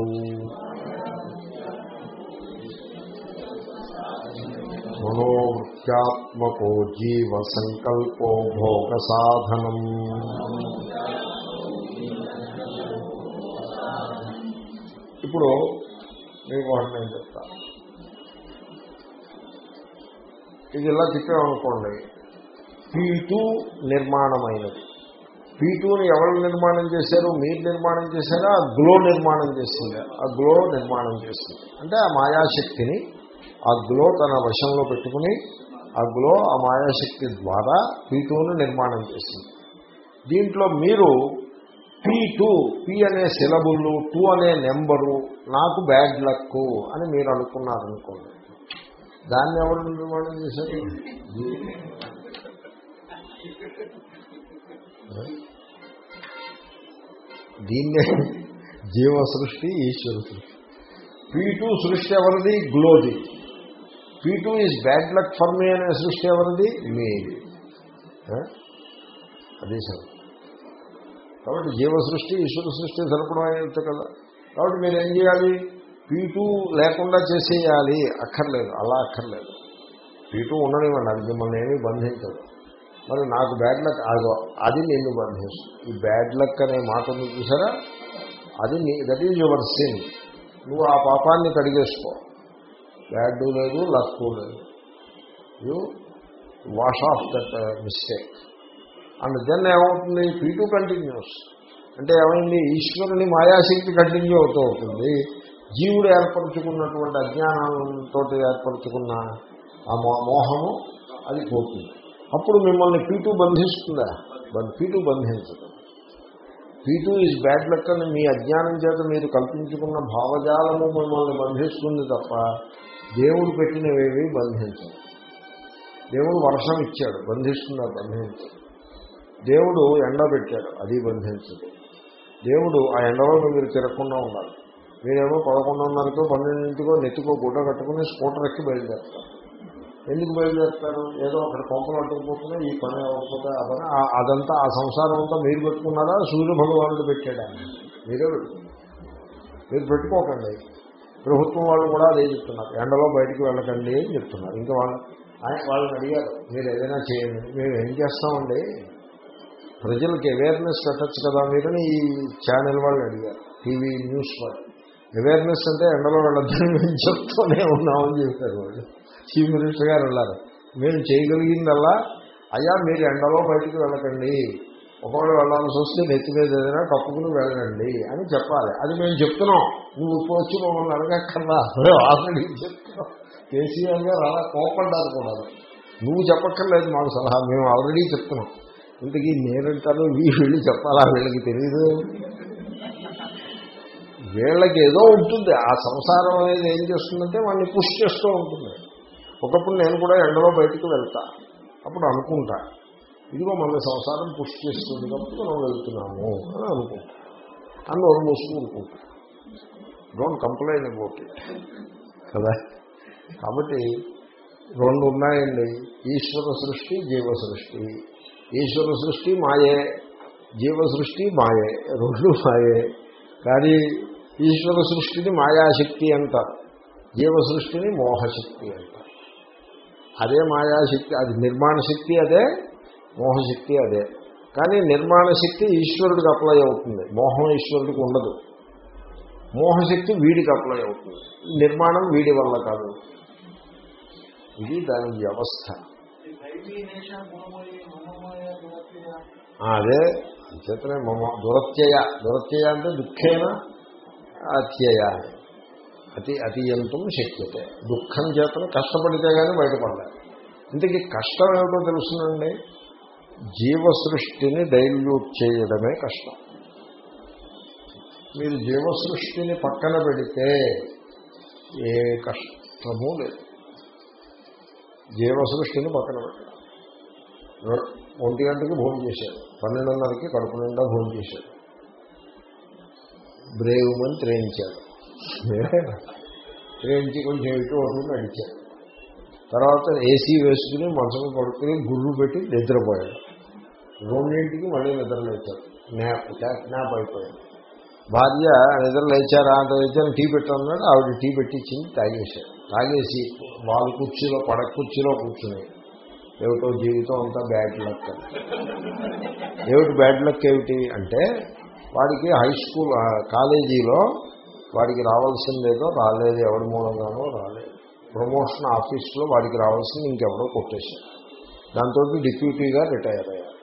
మనోవృత్యాత్మకో జీవ సంకల్పో భోగ సాధనం ఇప్పుడు మీకు ఒకటి నేను చెప్తా. ఇది ఇలా తిప్పామనుకోండి పీ టూ నిర్మాణమైనది. పీ టూని ఎవరు నిర్మాణం చేశారు? మీరు నిర్మాణం చేశారా? ఆ గ్లో నిర్మాణం చేసింది? ఆ గ్లో నిర్మాణం చేసింది. అంటే ఆ మాయాశక్తిని ఆ గ్లో తన వశంలో పెట్టుకుని ఆ గ్లో ఆ మాయాశక్తి ద్వారా పీ టూను నిర్మాణం చేసింది. దీంట్లో మీరు పీ టూ పీ అనే సిలబుల్ టూ అనే నెంబరు నాకు బ్యాడ్ లక్ అని మీరు అనుకున్నారనుకోండి. దాన్ని ఎవరు నిర్మాణం చేశారు? దీన్నే జీవ సృష్టి ఈశ్వర సృష్టి. పీ టూ సృష్టి ఎవరిది? గ్లోది P two is bad luck for me అనే సృష్టి ఎవరిది? మీది అదే సార్. కాబట్టి జీవ సృష్టి ఈశ్వర సృష్టి సరిపడం అయితే కదా. కాబట్టి మీరు ఏం చేయాలి? పీటు లేకుండా చేసేయాలి. అక్కర్లేదు. అలా అక్కర్లేదు. పీటు టూ ఉండనివ్వండి. అది మిమ్మల్ని ఏమీ బంధించదు. మరి నాకు బ్యాడ్ లక్ అదో అది నిన్ను బంధిస్తుంది ఈ బ్యాడ్ లక్ అనే మాట ఉంది చూసారా? అది దట్ ఈజ్ యువర్ సిన్ నువ్వు ఆ పాపాన్ని కడిగేసుకో. బ్యాడ్ లేదు లక్ లేదు. You wash off that mistake and then ఏమవుతుంది? P two continues. అంటే ఏమైంది? ఈశ్వరుని మాయాశక్తి కంటిన్యూ అవుతూ ఉంటుంది. జీవుడు ఏర్పరచుకున్నటువంటి అజ్ఞానంతో ఏర్పరచుకున్న ఆ మో- మోహము అది పోతుంది. అప్పుడు మిమ్మల్ని పీటు బంధిస్తుందా? P two బంధించదు. P two is bad luck అని మీ అజ్ఞానం చేత మీరు కల్పించుకున్న భావజాలము మిమ్మల్ని బంధిస్తుంది తప్ప దేవుడు పెట్టినవేవి బంధించదు. దేవుడు వర్షం ఇచ్చాడు. బంధిస్తుందా బంధించదు దేవుడు ఎండ పెట్టాడు అది బంధించదు. దేవుడు ఆ ఎండలో మీరు తిరగకుండా ఉండాలి. మీరేమో పదకొండున్నరకో పన్నెండింటికో నెత్తికో గుడ్డ కట్టుకుని స్కూటర్ ఎక్కి బయలుదేరుతారు. ఎందుకు బయలుదేరుతారు? ఏదో అక్కడ కొంపలు అట్టుకుపోతున్నా ఈ పని అవ్వకపోతే ఆ పని. అదంతా ఆ సంసారం అంతా మీరు పెట్టుకున్నారా? సూర్య భగవానుడు పెట్టాడా? మీరే పెట్టుకున్నారు. మీరు పెట్టుకోకండి. ప్రభుత్వం వాళ్ళు కూడా అదే చెప్తున్నారు. ఎండలో బయటికి వెళ్ళకండి అని చెప్తున్నారు. ఇంకా వాళ్ళు ఆయన వాళ్ళని అడిగారు మీరు ఏదైనా చేయండి. మేము ఏం చేస్తామండి? ప్రజలకి అవేర్నెస్ పెట్టచ్చు కదా మీరని ఈ ఛానల్ వాళ్ళు అడిగారు. టీవీ న్యూస్ వాళ్ళు. అవేర్నెస్ అంటే ఎండలో వెళ్ళొద్దని మేము చెప్తూనే ఉన్నామని చెప్పారు వాళ్ళు. చీఫ్ మినిస్టర్ గారు వెళ్ళారు మేము చేయగలిగిందల్లా? అయ్యా మీరు ఎండలో బయటికి వెళ్ళకండి. ఒకవేళ వెళ్ళాల్సి వస్తే నెత్తి మీద ఏదైనా కప్పుకుని వెళ్ళండి అని చెప్పాలి. అది మేము చెప్తున్నాం. నువ్వు ఇప్పుడు వచ్చి మమ్మల్ని అడగక్కర్లా ఆల్రెడీ చెప్తున్నాం. కేసీఆర్ గారు అలా కోపడ్డారు కూడా. నువ్వు చెప్పక్కర్లేదు మాకు సలహా. మేము ఆల్రెడీ చెప్తున్నాం. ఇంతకీ నేనంటాను వీళ్ళు చెప్పాలా? వీళ్ళకి తెలియదు వీళ్ళకి ఏదో ఉంటుంది. ఆ సంసారం అనేది ఏం చేస్తుందంటే వాడిని పుష్ చేస్తూ ఉంటుంది. ఒకప్పుడు నేను కూడా ఎండలో బయటకు వెళ్తా. అప్పుడు అనుకుంటా ఇదిగో మన సంసారం పుష్ చేస్తుంది కాబట్టి మనం వెళ్తున్నాము అని అనుకుంటా. అని నోరు మూసుకుంటుంటా డోంట్ కంప్లైంట్ అబౌట్ ఇట్ కదా? కాబట్టి రెండు ఉన్నాయండి. ఈశ్వర సృష్టి జీవ సృష్టి. ఈశ్వర సృష్టి మాయే జీవ సృష్టి మాయే రెండు మాయే. కానీ ఈశ్వర సృష్టిని మాయాశక్తి అంటారు. జీవ సృష్టిని మోహశక్తి అంటారు. అదే మాయాశక్తి అది నిర్మాణ శక్తి అదే మోహశక్తి అదే. కానీ నిర్మాణ శక్తి ఈశ్వరుడికి అప్లై అవుతుంది. మోహం ఈశ్వరుడికి ఉండదు. మోహశక్తి వీడికి అప్లై అవుతుంది. నిర్మాణం వీడి వల్ల కాదు. ఇది దాని వ్యవస్థ. అదే చేతనే మమ దురత్యయ. దురత్యయ అంటే దుఃఖేన అత్యయ. అతి అతియంతం శక్యతే. దుఃఖం చేతను కష్టపడితే కానీ బయటపడలేదు ఇంతకీ కష్టం ఏమిటో తెలుసునండి. జీవ సృష్టిని డైల్యూట్ చేయడమే కష్టం. మీరు జీవ సృష్టిని పక్కన పెడితే ఏ కష్టమూ లేదు. జీవ సృష్టిని పక్కన పెట్టడం రె- ఒంటి గంటకి భోజనం చేశారు. పన్నెండున్నరకి కడుపు నిండా భోజనం చేశారు. బ్రేవుమని త్రేయించారు. త్రేయించి కొంచెం ఇటు అటు నడిచారు. తర్వాత ఏసీ వేసుకుని మంచం పడుకుని గుర్రు పెట్టి నిద్రపోయాడు రెండింటికి మళ్ళీ నిద్ర లేచారు. న్యాప్ న్యాప్ అయిపోయాడు భార్య నిద్ర లేచారా? అంటే లేచారు. టీ పెట్టన్నాడు ఆవిడ టీ పెట్టించింది తాగేశాడు తాగేసి వాళ్ళ కుర్చీలో పడక కుర్చీలో కూర్చుని. ఏమిటో జీవితం అంతా బ్యాడ్ లక్. ఏమిటి బ్యాడ్ లక్ ఏమిటి అంటే వాడికి హై స్కూల్ కాలేజీలో వాడికి రావాల్సిందేదో రాలేదు ఎవరి మూలంగానో రాలేదు. ప్రమోషన్ ఆఫీస్లో వాడికి రావాల్సింది ఇంకెవడో కొట్టేశారు. దాంతో డిప్యూటీగా రిటైర్ అయ్యారు.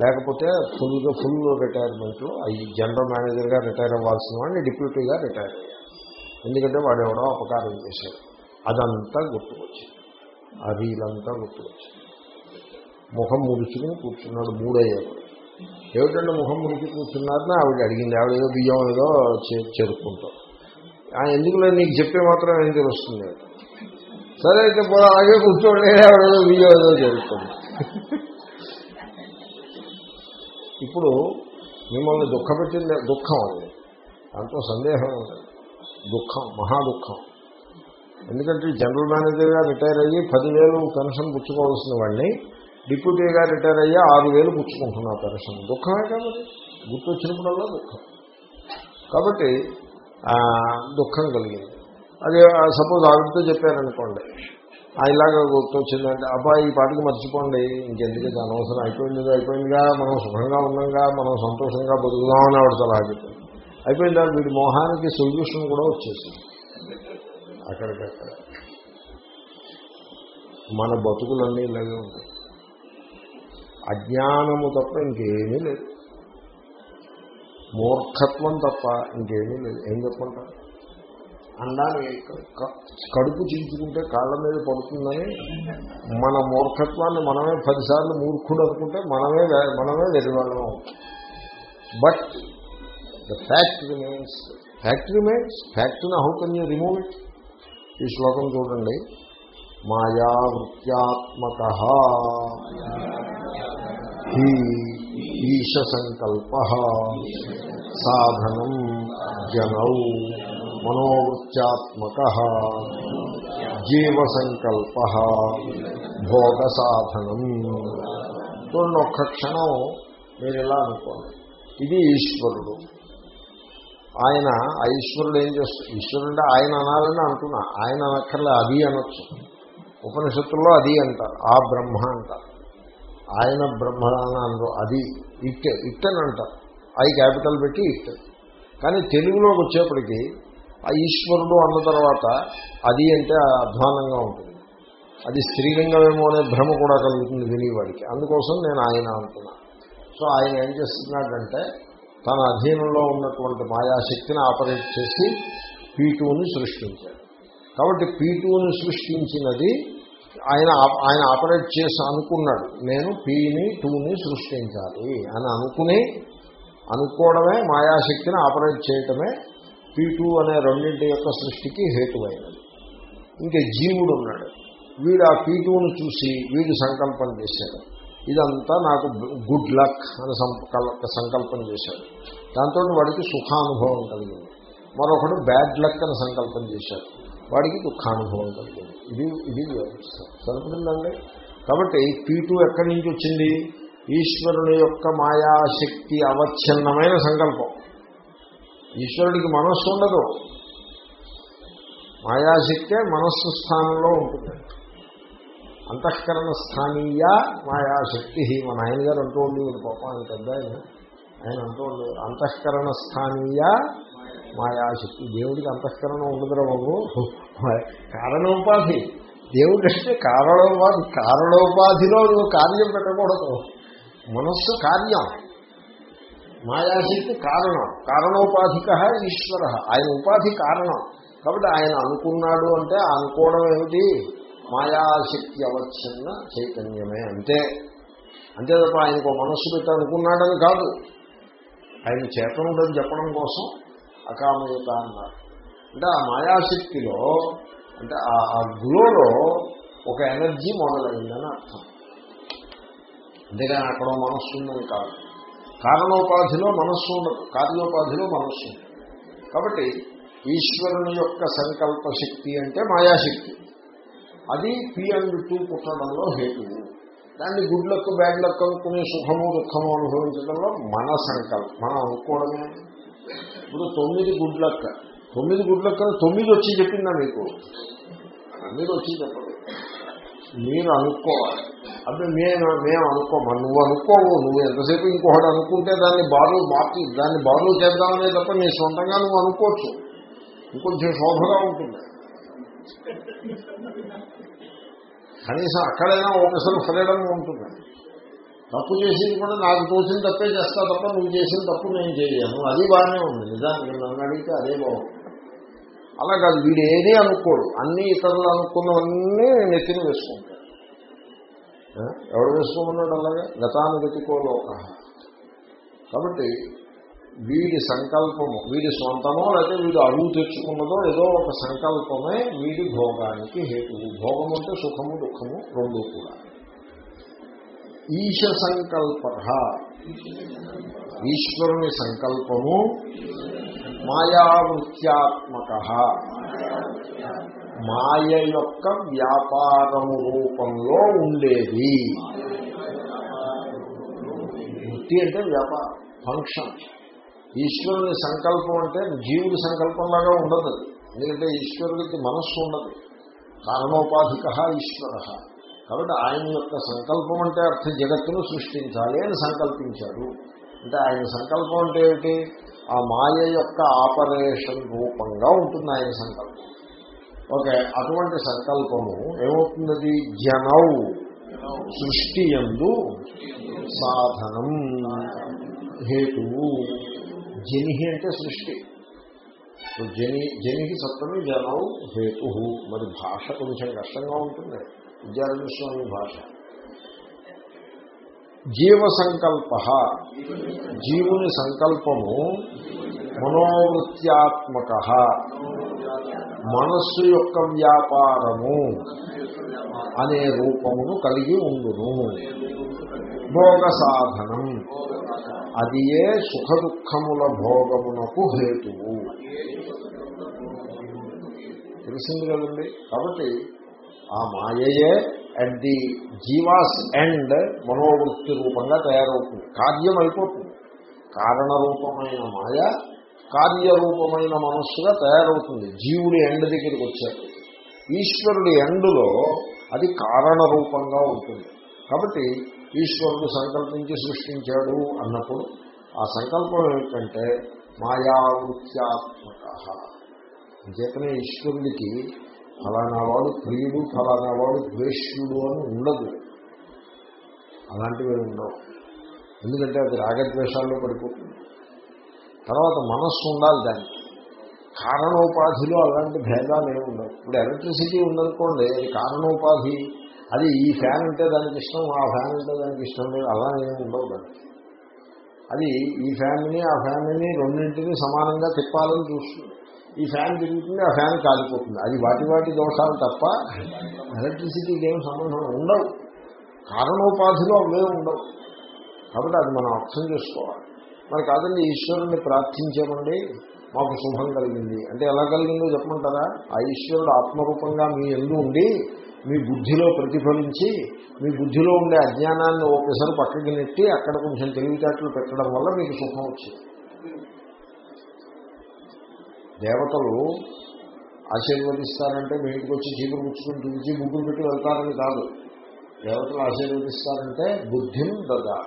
లేకపోతే ఫుల్గా ఫుల్ రిటైర్మెంట్లో అయ్యి జనరల్ మేనేజర్గా రిటైర్ అవ్వాల్సిన వాడిని డిప్యూటీగా రిటైర్ అయ్యారు. ఎందుకంటే వాడు ఎవడో అపకారం చేశాడు. అదంతా గుర్తుకొచ్చింది. ఆ రీలంతా గుర్తుకొచ్చింది. ముఖం ముడుచుకుని కూర్చున్నాడు మూడయ్యాడు ఏమిటంటే ముఖం ముడిచి కూర్చున్నారని ఆవిడ అడిగింది. ఆవిడ ఏదో బియ్యం ఏదో చేరుకుంటాం ఎందుకులే నీకు చెప్పే మాత్రం ఏం తెలుస్తుంది? సరే అయితే పోయి అలాగే కూర్చోండి. ఆవిడ ఏదో బియ్యం ఏదో చేరుకుంది. ఇప్పుడు మిమ్మల్ని దుఃఖపెట్టింది దుఃఖం అది. దాంట్లో సందేహం దుఃఖం మహా దుఃఖం ఎందుకంటే జనరల్ మేనేజర్గా రిటైర్ అయ్యి పదివేలు పెన్షన్ పుచ్చుకోవాల్సిన వాడిని డిప్యూటీగా రిటైర్ అయ్యి ఆరు వేలు పుచ్చుకుంటున్నా పెన్షన్. దుఃఖమే కాబట్టి గుర్తొచ్చినప్పుడల్లా దుఃఖం. కాబట్టి దుఃఖం కలిగింది. అదే సపోజ్ ఆవిడతో చెప్పారనుకోండి ఇలాగ గుర్తొచ్చిందంటే అబ్బాయి ఈ పాటకి మర్చిపోండి ఇంకెందుకు అనవసరం అయిపోయింది అయిపోయిందిగా మనం సుఖంగా ఉండంగా మనం సంతోషంగా బతుకుదామని ఆవిడ సలహా చెప్పింది అయిపోయిందా వీడి మోహానికి సొల్యూషన్ కూడా వచ్చేసింది. అక్కడికక్కడ మన బతుకులన్నీ ఇలాగే ఉంటాయి. అజ్ఞానము తప్ప ఇంకేమీ లేదు. మూర్ఖత్వం తప్ప ఇంకేమీ లేదు. ఏం చెప్పంటారు అండాన్ని కడుపు చించుకుంటే కాళ్ళ మీద పడుతుందని మన మూర్ఖత్వాన్ని మనమే పదిసార్లు మూర్ఖుడు అనుకుంటే మనమే మనమే వెరివాళ్ళం but the fact remains fact remains ఫ్యాక్ట్ని how can you remove it ఈ శ్లోకం చూడండి. మాయావృత్యాత్మక ఈశ సంకల్ప సాధనం జనౌ మనోవృత్యాత్మక జీవసంకల్ప భోగ సాధనం చూడండి ఒక్క క్షణం మీరు ఇలా అనుకోండి. ఇది ఈశ్వరుడు. ఆయన ఆ ఈశ్వరుడు ఏం చేస్తాడు? ఈశ్వరుడు అంటే ఆయన అనాలని అంటున్నా. ఆయన అనక్కర్లే అది అనొచ్చు. ఉపనిషత్తుల్లో అది అంటారు ఆ బ్రహ్మ అంటారు. ఆయన బ్రహ్మ అని అనరు అది ఇట్ ఇట్ అని అంటారు. ఐ క్యాపిటల్ పెట్టి ఇట్. కానీ తెలుగులోకి వచ్చేప్పటికీ ఆ ఈశ్వరుడు అన్న తర్వాత అది అంటే అధ్వానంగా ఉంటుంది. అది స్త్రీలింగమేమో అనే భ్రమ కూడా కలుగుతుంది వినేవాడికి. అందుకోసం నేను ఆయన అంటున్నా. సో ఆయన ఏం చేస్తున్నాడంటే తన అధీనంలో ఉన్నటువంటి మాయాశక్తిని ఆపరేట్ చేసి పీటూని సృష్టించాడు. కాబట్టి పీటూని సృష్టించినది ఆయన ఆయన ఆపరేట్ చేసి అనుకున్నాడు. నేను పీని టూని సృష్టించాలి అని అనుకుని అనుకోవడమే మాయాశక్తిని ఆపరేట్ చేయటమే పీ టూ అనే రెండింటి యొక్క సృష్టికి హేతువైనది. ఇంకా జీవుడు ఉన్నాడు. వీడు ఆ పీ టూను చూసి వీడు సంకల్పం చేశాడు. ఇదంతా నాకు గుడ్ లక్ అని సంకల్- సంకల్పం చేశాడు. దాంతో వాడికి సుఖానుభవం కలిగింది. మరొకడు బ్యాడ్ లక్ అని సంకల్పం చేశాడు. వాడికి దుఃఖానుభవం కలిగింది. ఇది ఇది సరిపడిందండి కాబట్టి పీటు టూ ఎక్కడి నుంచి వచ్చింది? ఈశ్వరుని యొక్క మాయాశక్తి అవచ్ఛిన్నమైన సంకల్పం. ఈశ్వరుడికి మనస్సు ఉండదు. మాయాశక్తే మనస్సు స్థానంలో ఉంటుంది. అంతఃకరణ స్థానీయ మాయాశక్తి. మా నాయనగారు అంటూ ఉండేవారు పాప ఆయన పెద్ద ఆయన. ఆయన అంటూ ఉండేవారు అంతఃకరణ స్థానీయ మాయాశక్తి. దేవుడికి అంతఃకరణ ఉండదురా బాబు. కారణోపాధి. దేవుడు అంటే కారణోపాధి. కారణోపాధిలో నువ్వు కార్యం పెట్టకూడదు. మనస్సు కార్యం. మాయాశక్తి కారణం. కారణోపాధిక ఈశ్వర. ఆయన ఉపాధి కారణం. కాబట్టి ఆయన అనుకున్నాడు అంటే అనుకోవడం ఏమిటి? మాయాశక్తి అవచ్ఛిన్న చైతన్యమే అంతే. అంతే తప్ప ఆయనకు మనస్సు పెట్టి అనుకున్నాడని కాదు. ఆయన చేతనుడని చెప్పడం కోసం అకామయత అన్నారు. అంటే ఆ మాయాశక్తిలో అంటే ఆ- ఆ గ్లోలో ఒక ఎనర్జీ మొదలైందని అర్థం. అంతేగాని అక్కడ మనస్సు ఉందని కాదు. కారణోపాధిలో మనస్సు ఉండదు. కార్యోపాధిలో మనస్సు ఉంది కాబట్టి ఈశ్వరుని యొక్క సంకల్ప శక్తి అంటే మాయాశక్తి. అది పి అండ్ టూ పుట్టడంలో హేతువు దాన్ని గుడ్ లక్ బ్యాడ్ లక్ అనుకునే సుఖము దుఃఖము అనుభవించడంలో మన సంకల్పం. మనం అనుకోవడమే. ఇప్పుడు తొమ్మిది గుడ్ లక్. తొమ్మిది గుడ్ లక్ అని తొమ్మిది వచ్చి చెప్పిందా మీకు? మీరు వచ్చి చెప్పదు. మీరు అనుకోవాలి. అదే మేము మేము అనుకోమా? నువ్వు అనుకోవు. నువ్వు ఎంతసేపు ఇంకొకటి అనుకుంటే దాన్ని బారు మార్చి దాన్ని బారు చేద్దామనే తప్ప నీ సొంతంగా నువ్వు అనుకోవచ్చు. ఇంకొంచెం శోభగా ఉంటుంది. కనీసం అక్కడైనా ఒకసారి ఫ్రీడమ్ ఉంటుంది. తప్పు చేసింది కూడా నాకు తోచిన తప్పే చేస్తా తప్ప నువ్వు చేసిన తప్పు నేను చేయను. అది బాగానే ఉంది. నిజానికి నన్ను అడిగితే అదే బాగుంది. అలా కాదు వీడు ఏదీ అనుకోడు. అన్ని ఇతరులు అనుకున్నవన్నీ నెత్తిని వేసుకుంటాడు ఎవరు ఎవడు వేసుకోమన్నాడు అలాగే? గతానుగతికో లోక. కాబట్టి వీడి సంకల్పము వీడి సొంతమో లేకపోతే వీడు అడుగు తెచ్చుకున్నదో ఏదో ఒక సంకల్పమే వీడి భోగానికి హేతువు. భోగం అంటే సుఖము దుఃఖము రెండు కూడా. ఈశ సంకల్ప ఈశ్వరుని సంకల్పము మాయావృత్యాత్మక మాయ యొక్క వ్యాపారము రూపంలో ఉండేది. వృత్తి అంటే వ్యాపారం ఫంక్షన్. ఈశ్వరుని సంకల్పం అంటే జీవుడి సంకల్పంలాగా ఉండదు. ఎందుకంటే ఈశ్వరుడికి మనస్సు ఉండదు. కారణోపాధిక ఈశ్వర. కాబట్టి ఆయన యొక్క సంకల్పం అంటే అర్థ జగత్తును సృష్టించాలి అని సంకల్పించాడు అంటే ఆయన సంకల్పం అంటే ఏమిటి? ఆ మాయ యొక్క ఆపరేషన్ రూపంగా ఉంటుంది ఆయన సంకల్పం. ఓకే అటువంటి సంకల్పము ఏమవుతున్నది జనౌ సృష్టి ఎందు సాధనం హేతువు. జని అంటే సృష్టి. జని జనికి సప్తమి జనం హేతు మరి భాష కొంచెం కష్టంగా ఉంటుంది. విద్యారణ్య స్వామి భాష. జీవ సంకల్ప జీవుని సంకల్పము మనోవృత్యాత్మక. మనస్సు యొక్క వ్యాపారము అనే రూపమును కలిగి ఉండును. భోగ సాధనం అది ఏ సుఖ దుఃఖముల భోగమునకు హేతువు. తెలిసింది కదండి? కాబట్టి ఆ మాయయే అట్ ది జీవాస్ ఎండ్ మనోవృత్తి రూపంగా తయారవుతుంది. కార్యం అయిపోతుంది. కారణరూపమైన మాయ కార్యరూపమైన మనస్సుగా తయారవుతుంది. జీవుడి ఎండ్ దగ్గరికి వచ్చారు. ఈశ్వరుడి ఎండులో అది కారణ రూపంగా ఉంటుంది. కాబట్టి ఈశ్వరుడు సంకల్పించి సృష్టించాడు అన్నప్పుడు ఆ సంకల్పం ఏమిటంటే మాయావృత్యాత్మక. అంచేతనే ఈశ్వరుడికి ఫలానా వాడు ప్రియుడు ఫలానా వాడు ద్వేష్యుడు అని ఉండదు. అలాంటివి ఉండవు. ఎందుకంటే అది రాగద్వేషాల్లో పడిపోతుంది. తర్వాత మనస్సు ఉండాలి దానికి. కారణోపాధిలో అలాంటి భేదాలు ఏమి ఉండవు. ఇప్పుడు ఎలక్ట్రిసిటీ ఉందనుకోండి కారణోపాధి అది ఈ ఫ్యాన్ అంటే దానికి ఇష్టం ఆ ఫ్యాన్ అంటే దానికి ఇష్టం లేదు అలా ఏమి ఉండవు దానికి. అది ఈ ఫ్యాన్ని ఆ ఫ్యాన్ని రెండింటినీ సమానంగా తిప్పాలని చూస్తుంది ఈ ఫ్యాన్ తిరుగుతుంది ఆ ఫ్యాన్ కాలిపోతుంది. అది వాటి వాటి దోషాలు తప్ప ఎలక్ట్రిసిటీకి ఏం సంబంధం ఉండవు. కారణోపాధిలో అవే ఉండవు. కాబట్టి అది మనం అర్థం చేసుకోవాలి. మరి కాదండి ఈశ్వరుణ్ణి ప్రార్థించామండి మాకు శుభం కలిగింది. అంటే ఎలా కలిగిందో చెప్పమంటారా? ఆ ఈశ్వరుడు ఆత్మరూపంగా మీ ఎందు ఉండి మీ బుద్ధిలో ప్రతిఫలించి మీ బుద్ధిలో ఉండే అజ్ఞానాన్ని ఒకసారి పక్కకి నెట్టి అక్కడ కొంచెం తెలివితేటలు పెట్టడం వల్ల మీకు సుఖం వచ్చింది. దేవతలు ఆశీర్వదిస్తారంటే మీ ఇంటికి వచ్చి చీపురు పుచ్చుకుని పిలిచి ముగ్గురు పెట్టి వెళ్తారని కాదు. దేవతలు ఆశీర్వదిస్తారంటే బుద్ధిని దదా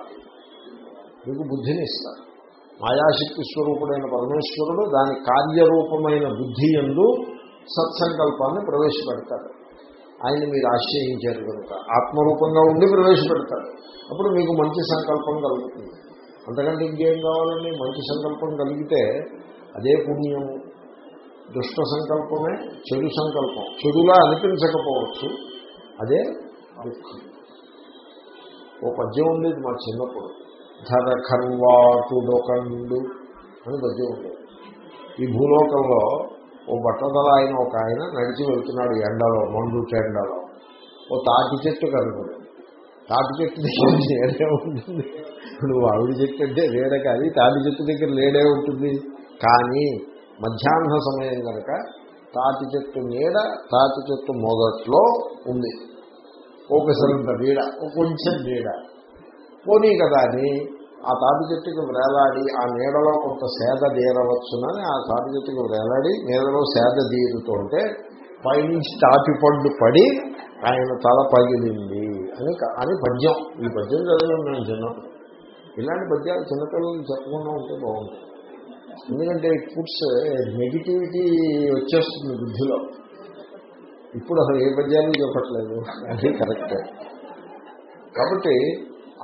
మీకు బుద్ధిని ఇస్తారు. మాయాశక్తి స్వరూపుడైన పరమేశ్వరుడు దాని కార్యరూపమైన బుద్ధి ఎందు సత్సంకల్పాన్ని ప్రవేశపెడతాడు. ఆయన మీరు ఆశ్రయించారు కనుక. ఆత్మరూపంగా ఉండి ప్రవేశపెడతారు. అప్పుడు మీకు మంచి సంకల్పం కలుగుతుంది. అంతకంటే ఇంకేం కావాలండి? మంచి సంకల్పం కలిగితే అదే పుణ్యము. దుష్ట సంకల్పమే చెడు సంకల్పం. చెడులా అనిపించకపోవచ్చు అదే దుఃఖం. ఓ పద్యం ఇది మా చిన్నప్పుడు. ధర ఖర్వాటుడొకండు అని పద్యం ఉండేది. ఈ భూలోకంలో ఓ బట్టదల ఆయన ఒక ఆయన నడిచి వెళ్తున్నాడు ఎండలో మండు ఎండలో. ఓ తాటి చెట్టు కనుగొడు తాటి చెట్టు దగ్గర లేడే ఉంటుంది. నువ్వు ఆవిడ చెట్టు అంటే లేడే కానీ తాటి చెట్టు దగ్గర లేడే ఉంటుంది. కానీ మధ్యాహ్న సమయం కనుక తాటి చెట్టు నీడ తాటి చెట్టు మొదట్లో ఉంది. ఒకసారంత నీడ కొంచెం నీడ. పోనీ కదా అని ఆ తాటి చెట్టుకు వేలాడి ఆ నీడలో కొంత సేద తీరవచ్చునని ఆ తాటి చెట్టుకు వేలాడి నీడలో సేద తీరుతుంటే పైనుంచి తాటి పండు పడి ఆయన తల పగిలింది అని అని పద్యం. ఈ పద్యం చదివాను నేను చిన్నప్పుడు. ఇలాంటి పద్యాలు చిన్నపిల్లలు చెప్పకుండా ఉంటే బాగుంటుంది. ఎందుకంటే ఇట్ పుట్స్ నెగిటివిటీ వచ్చేస్తుంది బుద్ధిలో. ఇప్పుడు అసలు ఏ పద్యాన్ని చెప్పట్లేదు. అది కరెక్టే. కాబట్టి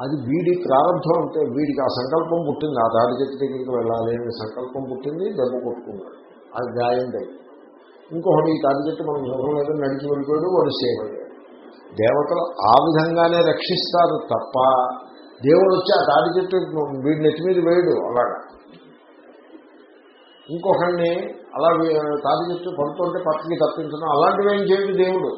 అది వీడి ప్రారంభం అంటే వీడికి ఆ సంకల్పం పుట్టింది ఆ తాడి చెట్టు దగ్గరికి వెళ్ళాలి అనే సంకల్పం పుట్టింది దెబ్బ కొట్టుకున్నాడు. అది గాయంది ఇంకొకటి ఈ తాడి చెట్టు మనం చూడలేదు నడిచి వెళ్ళిపోయాడు వాడు సేవ్ అయ్యాడు దేవతలు ఆ విధంగానే రక్షిస్తారు తప్ప దేవుడు వచ్చి ఆ తాడి చెట్టు వీడి నెత్తి మీద వేయడు అలాగా. ఇంకొకరిని అలా తాడి చెట్టు పడుతుంటే పక్కకి తప్పించడం అలాంటివి ఏం చేయడు దేవుడు.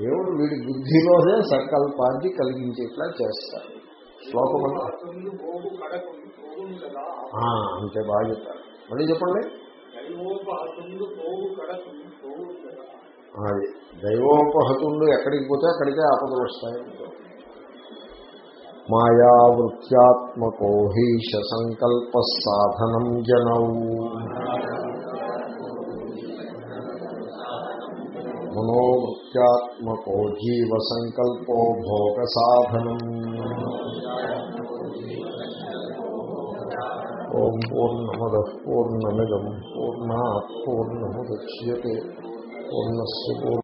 దేవుడు వీడి బుద్ధిలోనే సంకల్పాన్ని కలిగించేట్లా చేస్తాడు. శ్లోకం అంతా అతను అంతే బాగా చెప్పారు. మళ్ళీ చెప్పండి. దైవోపహతుండు అది దైవోపహతుండు ఎక్కడికి పోతే అక్కడికే ఆపదలు వస్తాయి. మాయావృత్యాత్మకో హీష సంకల్ప సాధనం జనౌ. మనోవృత్తి జీవ సంకల్పో భోగ సాధనం ఓం పూర్ణమద పూర్ణమిదం పూర్ణా పూర్ణముద్యతే పూర్ణస్ పూర్ణ